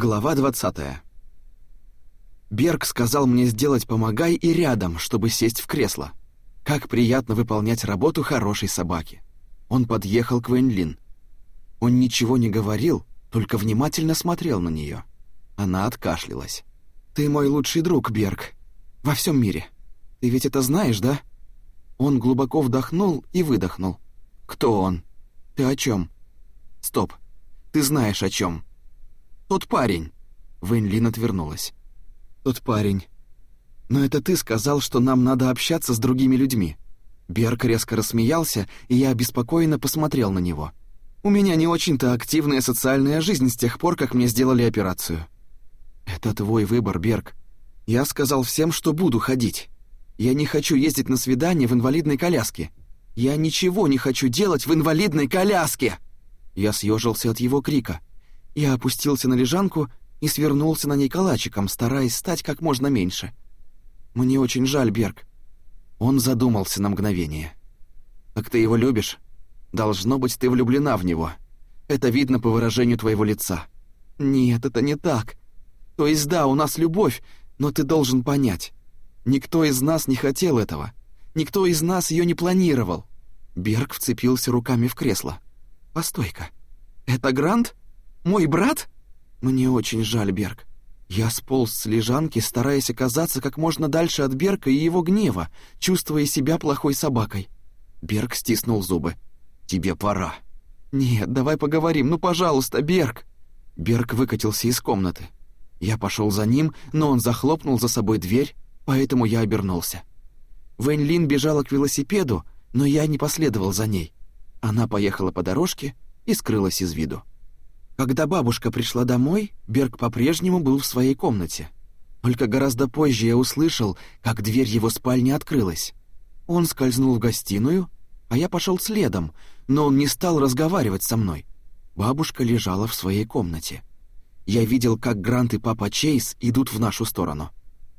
Глава 20. Берг сказал мне сделать «помогай» и рядом, чтобы сесть в кресло. Как приятно выполнять работу хорошей собаки. Он подъехал к Вэньлин. Он ничего не говорил, только внимательно смотрел на нее. Она откашлялась. «Ты мой лучший друг, Берг. Во всем мире. Ты ведь это знаешь, да?» Он глубоко вдохнул и выдохнул. «Кто он? Ты о чем? «Стоп. Ты знаешь о чем? «Тот парень!» Вэнь отвернулась. «Тот парень. Но это ты сказал, что нам надо общаться с другими людьми». Берг резко рассмеялся, и я обеспокоенно посмотрел на него. «У меня не очень-то активная социальная жизнь с тех пор, как мне сделали операцию». «Это твой выбор, Берг. Я сказал всем, что буду ходить. Я не хочу ездить на свидание в инвалидной коляске. Я ничего не хочу делать в инвалидной коляске!» Я съежился от его крика. Я опустился на лежанку и свернулся на ней калачиком, стараясь стать как можно меньше. «Мне очень жаль, Берг». Он задумался на мгновение. «Так ты его любишь? Должно быть, ты влюблена в него. Это видно по выражению твоего лица». «Нет, это не так. То есть да, у нас любовь, но ты должен понять. Никто из нас не хотел этого. Никто из нас ее не планировал». Берг вцепился руками в кресло. «Постой-ка. Это Грант?» Мой брат? Мне очень жаль, Берг. Я сполз с лежанки, стараясь оказаться как можно дальше от Берка и его гнева, чувствуя себя плохой собакой. Берг стиснул зубы. «Тебе пора». «Нет, давай поговорим, ну, пожалуйста, Берг!» Берг выкатился из комнаты. Я пошел за ним, но он захлопнул за собой дверь, поэтому я обернулся. Вэнь Лин бежала к велосипеду, но я не последовал за ней. Она поехала по дорожке и скрылась из виду. Когда бабушка пришла домой, Берг по-прежнему был в своей комнате. Только гораздо позже я услышал, как дверь его спальни открылась. Он скользнул в гостиную, а я пошел следом, но он не стал разговаривать со мной. Бабушка лежала в своей комнате. Я видел, как Грант и папа Чейз идут в нашу сторону.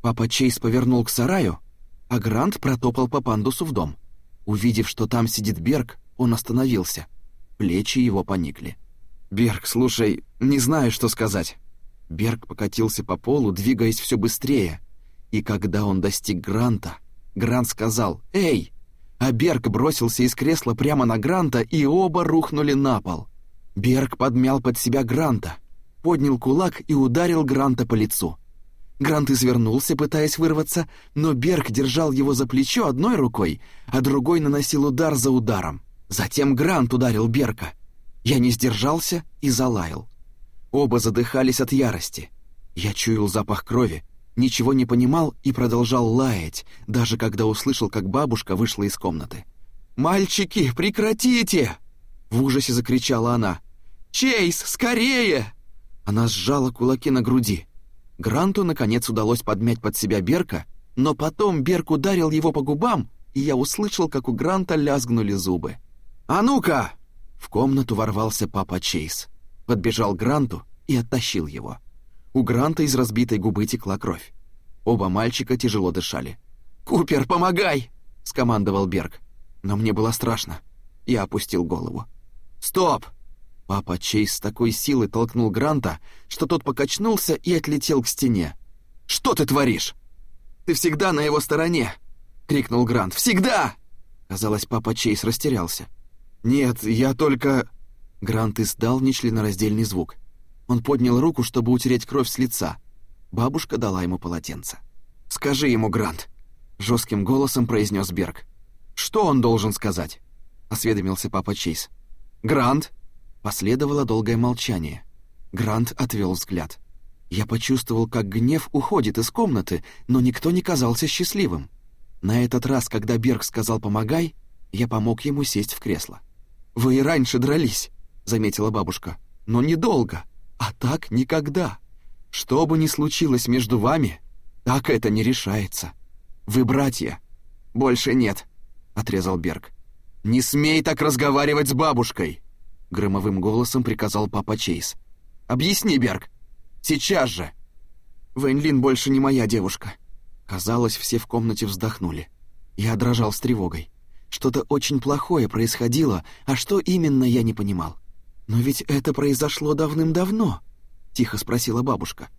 Папа Чейз повернул к сараю, а Грант протопал по пандусу в дом. Увидев, что там сидит Берг, он остановился. Плечи его поникли. «Берг, слушай, не знаю, что сказать». Берг покатился по полу, двигаясь все быстрее. И когда он достиг Гранта, Грант сказал «Эй!», а Берг бросился из кресла прямо на Гранта, и оба рухнули на пол. Берг подмял под себя Гранта, поднял кулак и ударил Гранта по лицу. Грант извернулся, пытаясь вырваться, но Берг держал его за плечо одной рукой, а другой наносил удар за ударом. Затем Грант ударил Берка. Я не сдержался и залаял. Оба задыхались от ярости. Я чуял запах крови, ничего не понимал и продолжал лаять, даже когда услышал, как бабушка вышла из комнаты. «Мальчики, прекратите!» В ужасе закричала она. «Чейз, скорее!» Она сжала кулаки на груди. Гранту, наконец, удалось подмять под себя Берка, но потом Берк ударил его по губам, и я услышал, как у Гранта лязгнули зубы. «А ну-ка!» В комнату ворвался папа Чейз, подбежал к Гранту и оттащил его. У Гранта из разбитой губы текла кровь. Оба мальчика тяжело дышали. «Купер, помогай!» — скомандовал Берг. Но мне было страшно. Я опустил голову. «Стоп!» Папа Чейз с такой силой толкнул Гранта, что тот покачнулся и отлетел к стене. «Что ты творишь?» «Ты всегда на его стороне!» — крикнул Грант. «Всегда!» Казалось, папа Чейз растерялся. «Нет, я только...» Грант издал нечленораздельный звук. Он поднял руку, чтобы утереть кровь с лица. Бабушка дала ему полотенце. «Скажи ему, Грант!» Жестким голосом произнес Берг. «Что он должен сказать?» Осведомился папа Чейз. «Грант!» Последовало долгое молчание. Грант отвел взгляд. Я почувствовал, как гнев уходит из комнаты, но никто не казался счастливым. На этот раз, когда Берг сказал «помогай», я помог ему сесть в кресло. «Вы и раньше дрались», — заметила бабушка. «Но недолго. А так никогда. Что бы ни случилось между вами, так это не решается. Вы братья». «Больше нет», — отрезал Берг. «Не смей так разговаривать с бабушкой!» Громовым голосом приказал папа Чейз. «Объясни, Берг! Сейчас же!» «Вэньлин больше не моя девушка». Казалось, все в комнате вздохнули. Я дрожал с тревогой. Что-то очень плохое происходило, а что именно я не понимал. Но ведь это произошло давным-давно. — тихо спросила бабушка.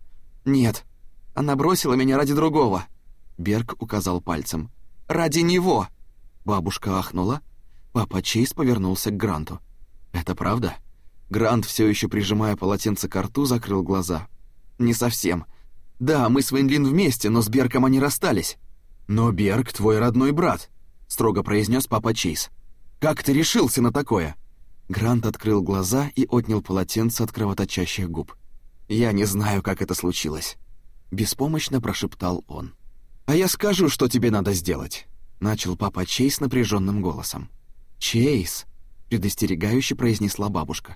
«Нет, она бросила меня ради другого», — Берг указал пальцем. «Ради него!» Бабушка ахнула. Папа Чейз повернулся к Гранту. «Это правда?» Грант, все еще прижимая полотенце к рту, закрыл глаза. «Не совсем. Да, мы с Вейнлин вместе, но с Берком они расстались». «Но Берг твой родной брат», — строго произнес папа Чейз. «Как ты решился на такое?» Грант открыл глаза и отнял полотенце от кровоточащих губ. «Я не знаю, как это случилось», — беспомощно прошептал он. «А я скажу, что тебе надо сделать», — начал папа Чейз напряженным голосом. «Чейз», — предостерегающе произнесла бабушка.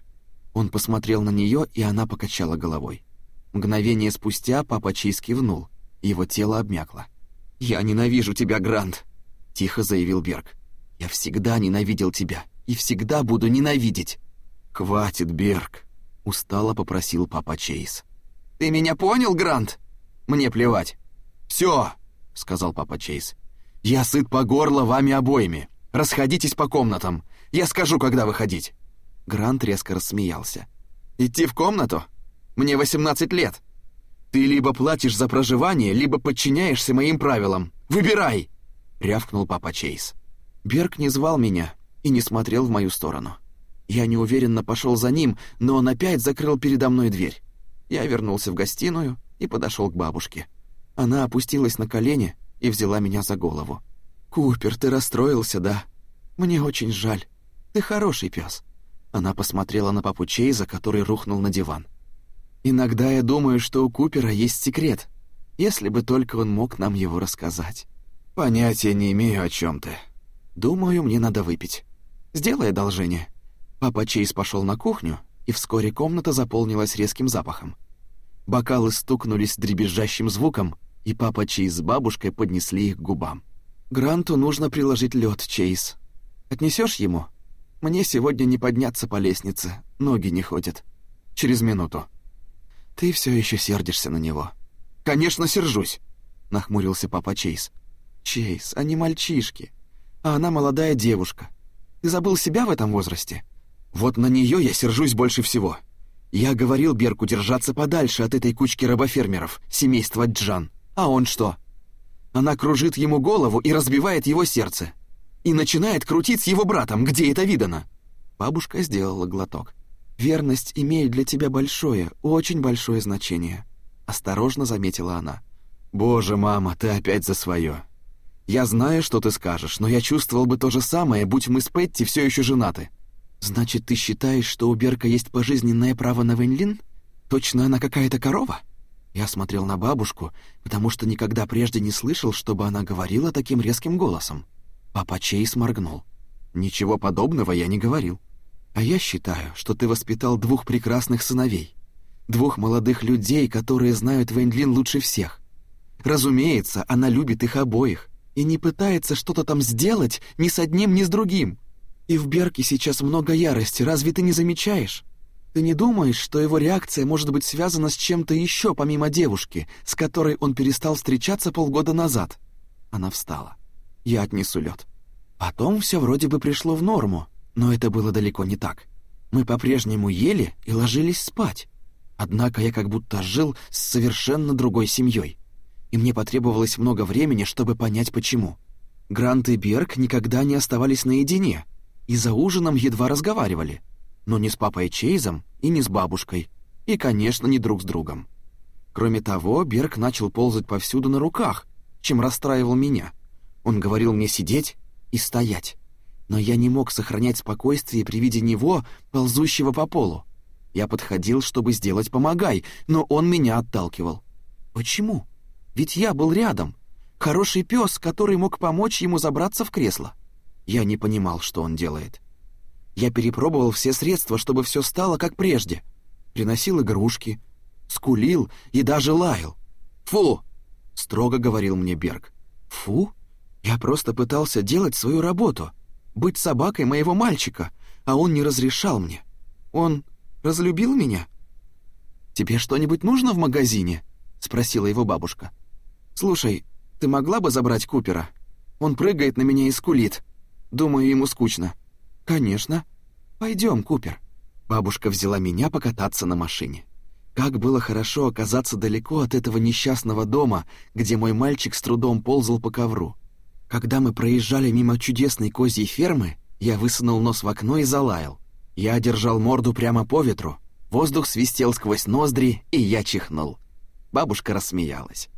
Он посмотрел на нее, и она покачала головой. Мгновение спустя папа Чейз кивнул, его тело обмякло. «Я ненавижу тебя, Грант», — тихо заявил Берг. «Я всегда ненавидел тебя и всегда буду ненавидеть». «Хватит, Берг», — устало попросил папа Чейз. «Ты меня понял, Грант? Мне плевать». «Все», — сказал папа Чейз. «Я сыт по горло вами обоими. Расходитесь по комнатам. Я скажу, когда выходить». Грант резко рассмеялся. «Идти в комнату? Мне 18 лет. Ты либо платишь за проживание, либо подчиняешься моим правилам. Выбирай!» — рявкнул папа Чейз. Берг не звал меня и не смотрел в мою сторону. Я неуверенно пошел за ним, но он опять закрыл передо мной дверь. Я вернулся в гостиную и подошел к бабушке. Она опустилась на колени и взяла меня за голову. «Купер, ты расстроился, да? Мне очень жаль. Ты хороший пес. Она посмотрела на папу Чейза, который рухнул на диван. «Иногда я думаю, что у Купера есть секрет, если бы только он мог нам его рассказать. Понятия не имею, о чем ты. Думаю, мне надо выпить. Сделай одолжение». Папа Чейз пошел на кухню, и вскоре комната заполнилась резким запахом. Бокалы стукнулись дребезжащим звуком, и папа Чейз с бабушкой поднесли их к губам. «Гранту нужно приложить лед, Чейз. Отнесешь ему?» Мне сегодня не подняться по лестнице, ноги не ходят. Через минуту. Ты все еще сердишься на него. Конечно, сержусь, нахмурился папа Чейз. Чейз, они мальчишки, а она молодая девушка. Ты забыл себя в этом возрасте? Вот на нее я сержусь больше всего. Я говорил Берку держаться подальше от этой кучки рабофермеров, семейства Джан. А он что? Она кружит ему голову и разбивает его сердце и начинает крутить с его братом. Где это видано?» Бабушка сделала глоток. «Верность имеет для тебя большое, очень большое значение», — осторожно заметила она. «Боже, мама, ты опять за свое. Я знаю, что ты скажешь, но я чувствовал бы то же самое, будь мы с Петти все еще женаты». «Значит, ты считаешь, что у Берка есть пожизненное право на Вэньлин? Точно она какая-то корова?» Я смотрел на бабушку, потому что никогда прежде не слышал, чтобы она говорила таким резким голосом. Папа Чейз моргнул. «Ничего подобного я не говорил. А я считаю, что ты воспитал двух прекрасных сыновей. Двух молодых людей, которые знают Вэньлин лучше всех. Разумеется, она любит их обоих и не пытается что-то там сделать ни с одним, ни с другим. И в Берке сейчас много ярости, разве ты не замечаешь? Ты не думаешь, что его реакция может быть связана с чем-то еще помимо девушки, с которой он перестал встречаться полгода назад?» Она встала я отнесу лед. Потом все вроде бы пришло в норму, но это было далеко не так. Мы по-прежнему ели и ложились спать. Однако я как будто жил с совершенно другой семьей, и мне потребовалось много времени, чтобы понять почему. Грант и Берг никогда не оставались наедине, и за ужином едва разговаривали, но не с папой Чейзом и не с бабушкой, и, конечно, не друг с другом. Кроме того, Берг начал ползать повсюду на руках, чем расстраивал меня — он говорил мне сидеть и стоять. Но я не мог сохранять спокойствие при виде него, ползущего по полу. Я подходил, чтобы сделать «помогай», но он меня отталкивал. Почему? Ведь я был рядом. Хороший пес, который мог помочь ему забраться в кресло. Я не понимал, что он делает. Я перепробовал все средства, чтобы все стало как прежде. Приносил игрушки, скулил и даже лаял. «Фу!» — строго говорил мне Берг. «Фу?» Я просто пытался делать свою работу, быть собакой моего мальчика, а он не разрешал мне. Он разлюбил меня. «Тебе что-нибудь нужно в магазине?» — спросила его бабушка. «Слушай, ты могла бы забрать Купера? Он прыгает на меня и скулит. Думаю, ему скучно». «Конечно. Пойдем, Купер». Бабушка взяла меня покататься на машине. Как было хорошо оказаться далеко от этого несчастного дома, где мой мальчик с трудом ползал по ковру. Когда мы проезжали мимо чудесной козьей фермы, я высунул нос в окно и залаял. Я держал морду прямо по ветру, воздух свистел сквозь ноздри, и я чихнул. Бабушка рассмеялась.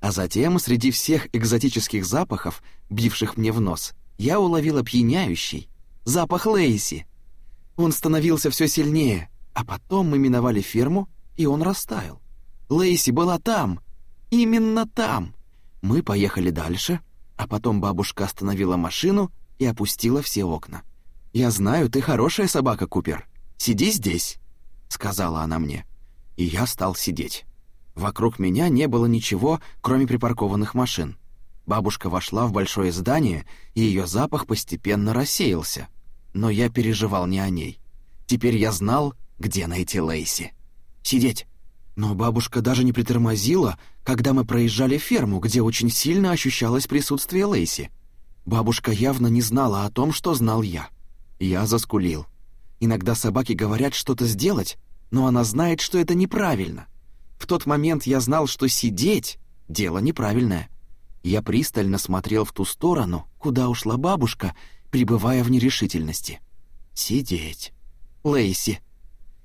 А затем, среди всех экзотических запахов, бивших мне в нос, я уловил опьяняющий запах Лейси. Он становился все сильнее, а потом мы миновали ферму, и он растаял. Лейси была там, именно там. Мы поехали дальше, а потом бабушка остановила машину и опустила все окна. «Я знаю, ты хорошая собака, Купер. Сиди здесь», — сказала она мне. И я стал сидеть. Вокруг меня не было ничего, кроме припаркованных машин. Бабушка вошла в большое здание, и ее запах постепенно рассеялся. Но я переживал не о ней. Теперь я знал, где найти Лейси. Сидеть. Но бабушка даже не притормозила, когда мы проезжали ферму, где очень сильно ощущалось присутствие Лейси. Бабушка явно не знала о том, что знал я. Я заскулил. Иногда собаки говорят что-то сделать, но она знает, что это неправильно. В тот момент я знал, что сидеть — дело неправильное. Я пристально смотрел в ту сторону, куда ушла бабушка, пребывая в нерешительности. Сидеть. Лейси.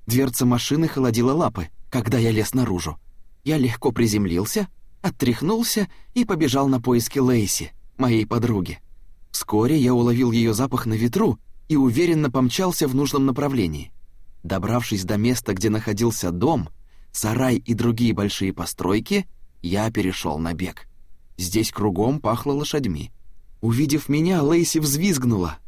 Дверца машины холодила лапы, когда я лез наружу. Я легко приземлился, оттряхнулся и побежал на поиски Лейси, моей подруги. Вскоре я уловил ее запах на ветру и уверенно помчался в нужном направлении. Добравшись до места, где находился дом, сарай и другие большие постройки, я перешел на бег. Здесь кругом пахло лошадьми. Увидев меня, Лейси взвизгнула.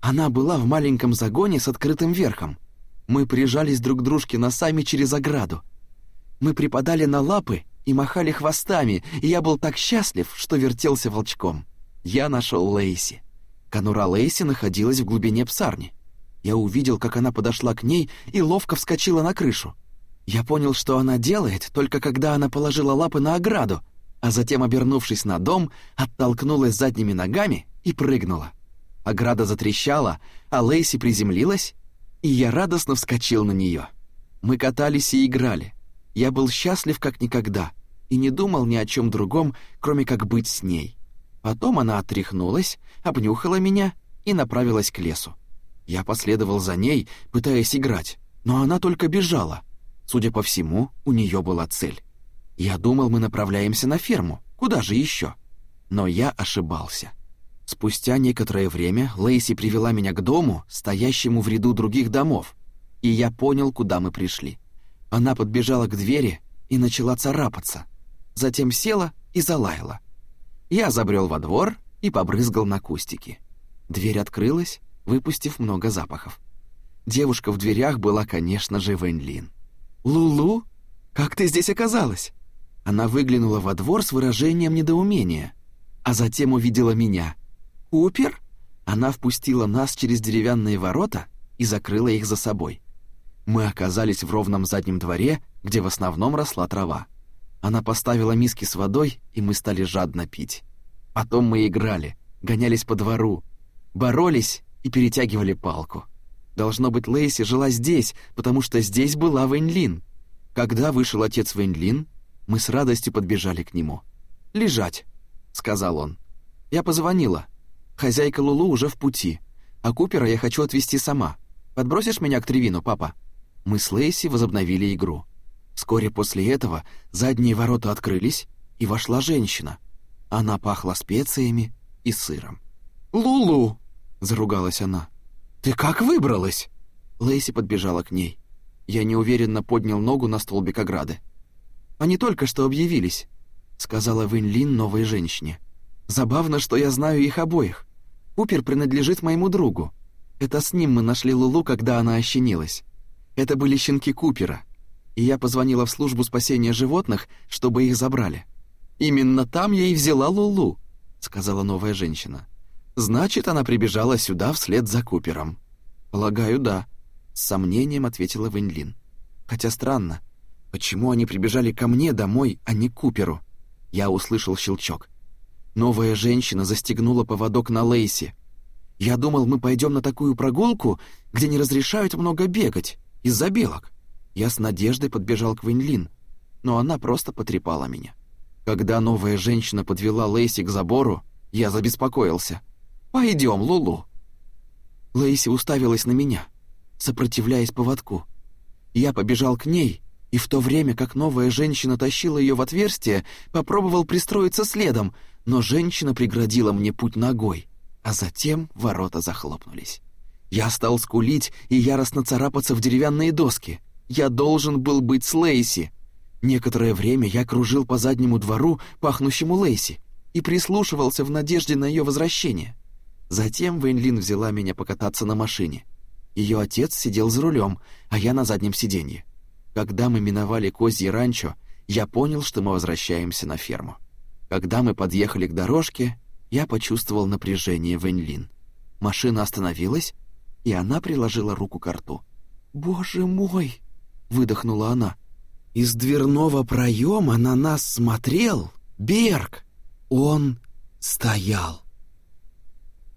Она была в маленьком загоне с открытым верхом. Мы прижались друг к дружке носами через ограду. Мы припадали на лапы и махали хвостами, и я был так счастлив, что вертелся волчком. Я нашел Лейси. Конура Лейси находилась в глубине псарни. Я увидел, как она подошла к ней и ловко вскочила на крышу. Я понял, что она делает, только когда она положила лапы на ограду, а затем, обернувшись на дом, оттолкнулась задними ногами и прыгнула. Ограда затрещала, а Лейси приземлилась, и я радостно вскочил на нее. Мы катались и играли. Я был счастлив как никогда и не думал ни о чем другом, кроме как быть с ней. Потом она отряхнулась, обнюхала меня и направилась к лесу. Я последовал за ней, пытаясь играть, но она только бежала. Судя по всему, у нее была цель. Я думал, мы направляемся на ферму. Куда же еще? Но я ошибался. Спустя некоторое время Лейси привела меня к дому, стоящему в ряду других домов, и я понял, куда мы пришли. Она подбежала к двери и начала царапаться, затем села и залаяла. Я забрел во двор и побрызгал на кустики. Дверь открылась, выпустив много запахов. Девушка в дверях была, конечно же, Вэньлин. «Лулу? Как ты здесь оказалась?» Она выглянула во двор с выражением недоумения, а затем увидела меня. «Купер?» Она впустила нас через деревянные ворота и закрыла их за собой. Мы оказались в ровном заднем дворе, где в основном росла трава. Она поставила миски с водой, и мы стали жадно пить. Потом мы играли, гонялись по двору, боролись и перетягивали палку. Должно быть, Лейси жила здесь, потому что здесь была Вэньлин. Когда вышел отец Вэньлин, мы с радостью подбежали к нему. «Лежать», — сказал он. Я позвонила. Хозяйка Лулу уже в пути, а Купера я хочу отвезти сама. Подбросишь меня к Тревину, папа?» Мы с Лейси возобновили игру. Вскоре после этого задние ворота открылись, и вошла женщина. Она пахла специями и сыром. «Лулу!» — заругалась она. «Ты как выбралась?» Лейси подбежала к ней. Я неуверенно поднял ногу на столбик ограды. «Они только что объявились», — сказала Вэнь Лин новой женщине. «Забавно, что я знаю их обоих. Купер принадлежит моему другу. Это с ним мы нашли Лулу, когда она ощенилась. Это были щенки Купера, и я позвонила в службу спасения животных, чтобы их забрали. Именно там я и взяла Лулу, сказала новая женщина. Значит, она прибежала сюда вслед за Купером. Полагаю, да, с сомнением ответила Вэньлин. Хотя странно, почему они прибежали ко мне домой, а не к Куперу? Я услышал щелчок. Новая женщина застегнула поводок на Лейси. Я думал, мы пойдем на такую прогулку, где не разрешают много бегать из-за белок. Я с надеждой подбежал к Вэньлин, но она просто потрепала меня. Когда новая женщина подвела Лейси к забору, я забеспокоился. «Пойдем, Лулу». Лейси уставилась на меня, сопротивляясь поводку. Я побежал к ней, и в то время, как новая женщина тащила ее в отверстие, попробовал пристроиться следом, но женщина преградила мне путь ногой, а затем ворота захлопнулись. Я стал скулить и яростно царапаться в деревянные доски. Я должен был быть с Лейси. Некоторое время я кружил по заднему двору, пахнущему Лейси, и прислушивался в надежде на ее возвращение. Затем Вейнлин взяла меня покататься на машине. Ее отец сидел за рулем, а я на заднем сиденье. Когда мы миновали козье ранчо, я понял, что мы возвращаемся на ферму. Когда мы подъехали к дорожке, я почувствовал напряжение Вэньлин. Машина остановилась, и она приложила руку к рту. «Боже мой!» — выдохнула она. Из дверного проема на нас смотрел Берг. Он стоял.